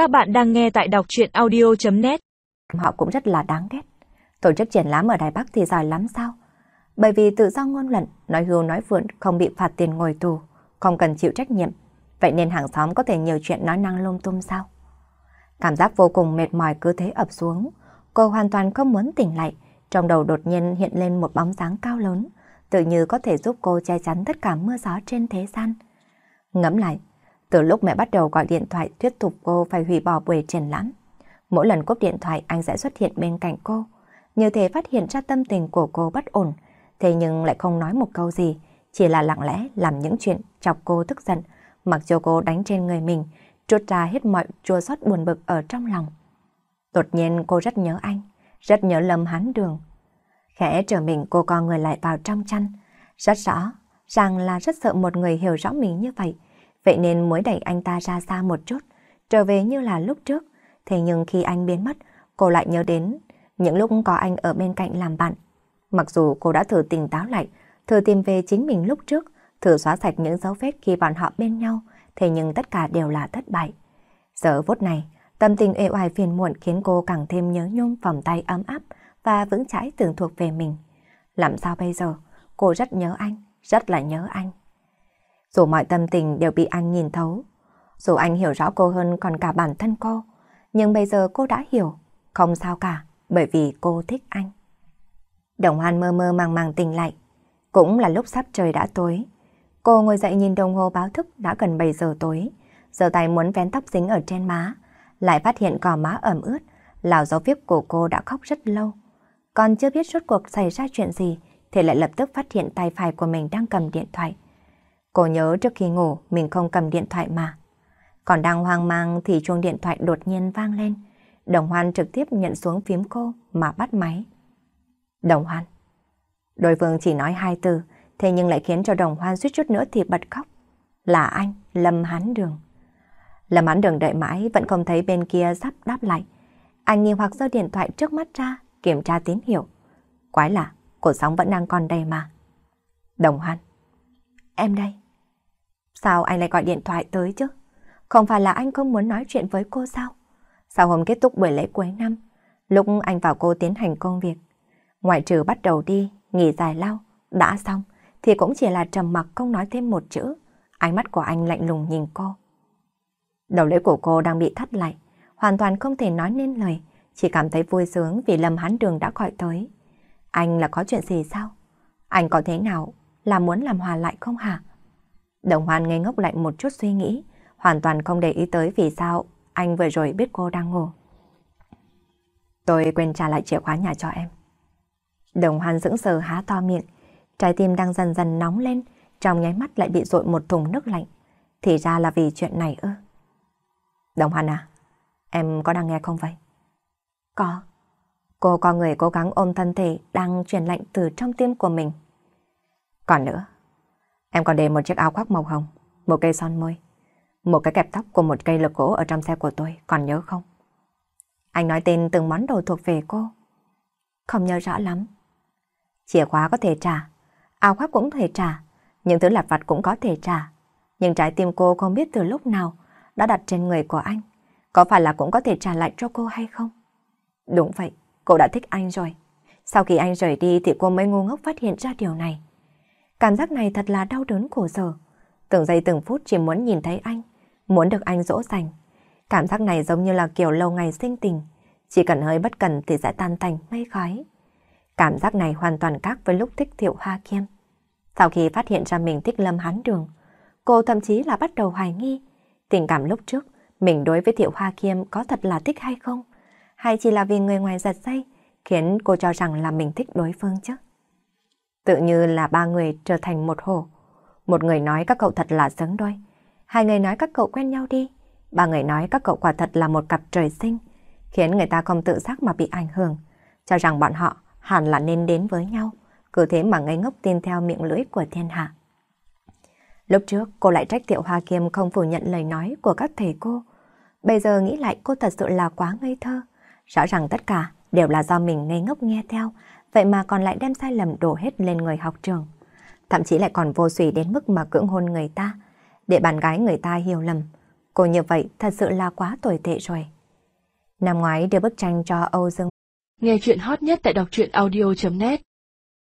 Các bạn đang nghe tại đọc chuyện audio.net Họ cũng rất là đáng ghét. Tổ chức triển lãm ở Đài Bắc thì giỏi lắm sao? Bởi vì tự do ngôn luận, nói hưu nói vượn không bị phạt tiền ngồi tù, không cần chịu trách nhiệm. Vậy nên hàng xóm có thể nhiều chuyện nói năng lung tung sao? Cảm giác vô cùng mệt mỏi cứ thế ập xuống. Cô hoàn toàn không muốn tỉnh lại. Trong đầu đột nhiên hiện lên một bóng dáng cao lớn, tự như có thể giúp cô che chắn tất cả mưa gió trên thế gian. Ngẫm lại, từ lúc mẹ bắt đầu gọi điện thoại thuyết phục cô phải hủy bỏ buổi triển lãm, mỗi lần cúp điện thoại anh sẽ xuất hiện bên cạnh cô, như thể phát hiện ra tâm tình của cô bất ổn, thế nhưng lại không nói một câu gì, chỉ là lặng lẽ làm những chuyện chọc cô tức giận, mặc cho cô đánh trên người mình, trút ra hết mọi chua xót buồn bực ở trong lòng. Đột nhiên cô rất nhớ anh, rất nhớ Lâm Hán Đường. Khẽ trở mình cô co người lại vào trong chăn, rất rõ, rằng là rất sợ một người hiểu rõ mình như vậy, vậy nên mới đẩy anh ta ra xa một chút, trở về như là lúc trước. Thế nhưng khi anh biến mất, cô lại nhớ đến những lúc có anh ở bên cạnh làm bạn. Mặc dù cô đã thử tỉnh táo lại, thử tìm về chính mình lúc trước, thử xóa sạch những dấu vết khi bọn họ bên nhau, thế nhưng tất cả đều là thất bại. Giờ phút này, tâm tình ê oài phiền muộn khiến cô càng thêm nhớ nhung vòng tay ấm áp và vững chãi tưởng thuộc về mình. Làm sao bây giờ? Cô rất nhớ anh, rất là nhớ anh. Dù mọi tâm tình đều bị anh nhìn thấu, dù anh hiểu rõ cô hơn còn cả bản thân cô, nhưng bây giờ cô đã hiểu, không sao cả, bởi vì cô thích anh. Đồng hoan mơ mơ màng màng tỉnh lại, cũng là lúc sắp trời đã tối. Cô ngồi dậy nhìn đồng hồ báo thức đã gần 7 giờ tối, giờ tay muốn vén tóc dính ở trên má, lại phát hiện cỏ má ẩm ướt, lào dấu viết của cô đã khóc rất lâu. Còn chưa biết rốt cuộc xảy ra chuyện gì, thì lại lập tức phát hiện tay phải của mình đang cầm điện thoại. Cô nhớ trước khi ngủ mình không cầm điện thoại mà. Còn đang hoang mang thì chuông điện thoại đột nhiên vang lên. Đồng Hoan trực tiếp nhận xuống phím cô mà bắt máy. Đồng Hoan. Đối phương chỉ nói hai từ, thế nhưng lại khiến cho Đồng Hoan suýt chút nữa thì bật khóc. Là anh, Lâm Hán Đường. Lâm Hán Đường đợi mãi vẫn không thấy bên kia sắp đáp lại. Anh nghi hoặc giơ điện thoại trước mắt ra, kiểm tra tín hiệu. Quái lạ, cổ sóng vẫn đang còn đây mà. Đồng Hoan. Em đây. Sao anh lại gọi điện thoại tới chứ? Không phải là anh không muốn nói chuyện với cô sao? Sau hôm kết thúc buổi lễ cuối năm, lúc anh vào cô tiến hành công việc, ngoại trừ bắt đầu đi, nghỉ dài lao, đã xong, thì cũng chỉ là trầm mặc không nói thêm một chữ. Ánh mắt của anh lạnh lùng nhìn cô. Đầu lưỡi của cô đang bị thắt lại, hoàn toàn không thể nói nên lời, chỉ cảm thấy vui sướng vì Lâm Hán Đường đã gọi tới. Anh là có chuyện gì sao? Anh có thế nào là muốn làm hòa lại không hả? Đồng Hoan ngây ngốc lại một chút suy nghĩ, hoàn toàn không để ý tới vì sao anh vừa rồi biết cô đang ngủ. Tôi quên trả lại chìa khóa nhà cho em. Đồng Hoan dững sờ há to miệng, trái tim đang dần dần nóng lên, trong nháy mắt lại bị dội một thùng nước lạnh. Thì ra là vì chuyện này ư. Đồng Hoan à, em có đang nghe không vậy? Có. Cô có người cố gắng ôm thân thể đang truyền lạnh từ trong tim của mình. Còn nữa, em còn để một chiếc áo khoác màu hồng, một cây son môi, một cái kẹp tóc của một cây lực gỗ ở trong xe của tôi, còn nhớ không? Anh nói tên từng món đồ thuộc về cô. Không nhớ rõ lắm. Chìa khóa có thể trả, áo khoác cũng thể trả, những thứ lặt vặt cũng có thể trả. Nhưng trái tim cô không biết từ lúc nào đã đặt trên người của anh. Có phải là cũng có thể trả lại cho cô hay không? Đúng vậy, cô đã thích anh rồi. Sau khi anh rời đi thì cô mới ngu ngốc phát hiện ra điều này. Cảm giác này thật là đau đớn khổ sở. Từng giây từng phút chỉ muốn nhìn thấy anh, muốn được anh dỗ dành. Cảm giác này giống như là kiểu lâu ngày sinh tình, chỉ cần hơi bất cần thì sẽ tan thành mây khói. Cảm giác này hoàn toàn khác với lúc thích Thiệu Hoa Kiêm. Sau khi phát hiện ra mình thích Lâm Hán Đường, cô thậm chí là bắt đầu hoài nghi tình cảm lúc trước mình đối với Thiệu Hoa Kiêm có thật là thích hay không? Hay chỉ là vì người ngoài giật dây khiến cô cho rằng là mình thích đối phương chứ? Tự như là ba người trở thành một hồ. Một người nói các cậu thật là xứng đôi. Hai người nói các cậu quen nhau đi. Ba người nói các cậu quả thật là một cặp trời sinh. Khiến người ta không tự giác mà bị ảnh hưởng. Cho rằng bọn họ hẳn là nên đến với nhau. Cứ thế mà ngây ngốc tin theo miệng lưỡi của thiên hạ. Lúc trước, cô lại trách Tiệu Hoa Kiêm không phủ nhận lời nói của các thầy cô. Bây giờ nghĩ lại cô thật sự là quá ngây thơ. Rõ ràng tất cả đều là do mình ngây ngốc nghe theo vậy mà còn lại đem sai lầm đổ hết lên người học trường. Thậm chí lại còn vô suy đến mức mà cưỡng hôn người ta, để bạn gái người ta hiểu lầm. Cô như vậy thật sự là quá tồi tệ rồi. Năm ngoái đưa bức tranh cho Âu Dương. Nghe chuyện hot nhất tại đọc truyện audio.net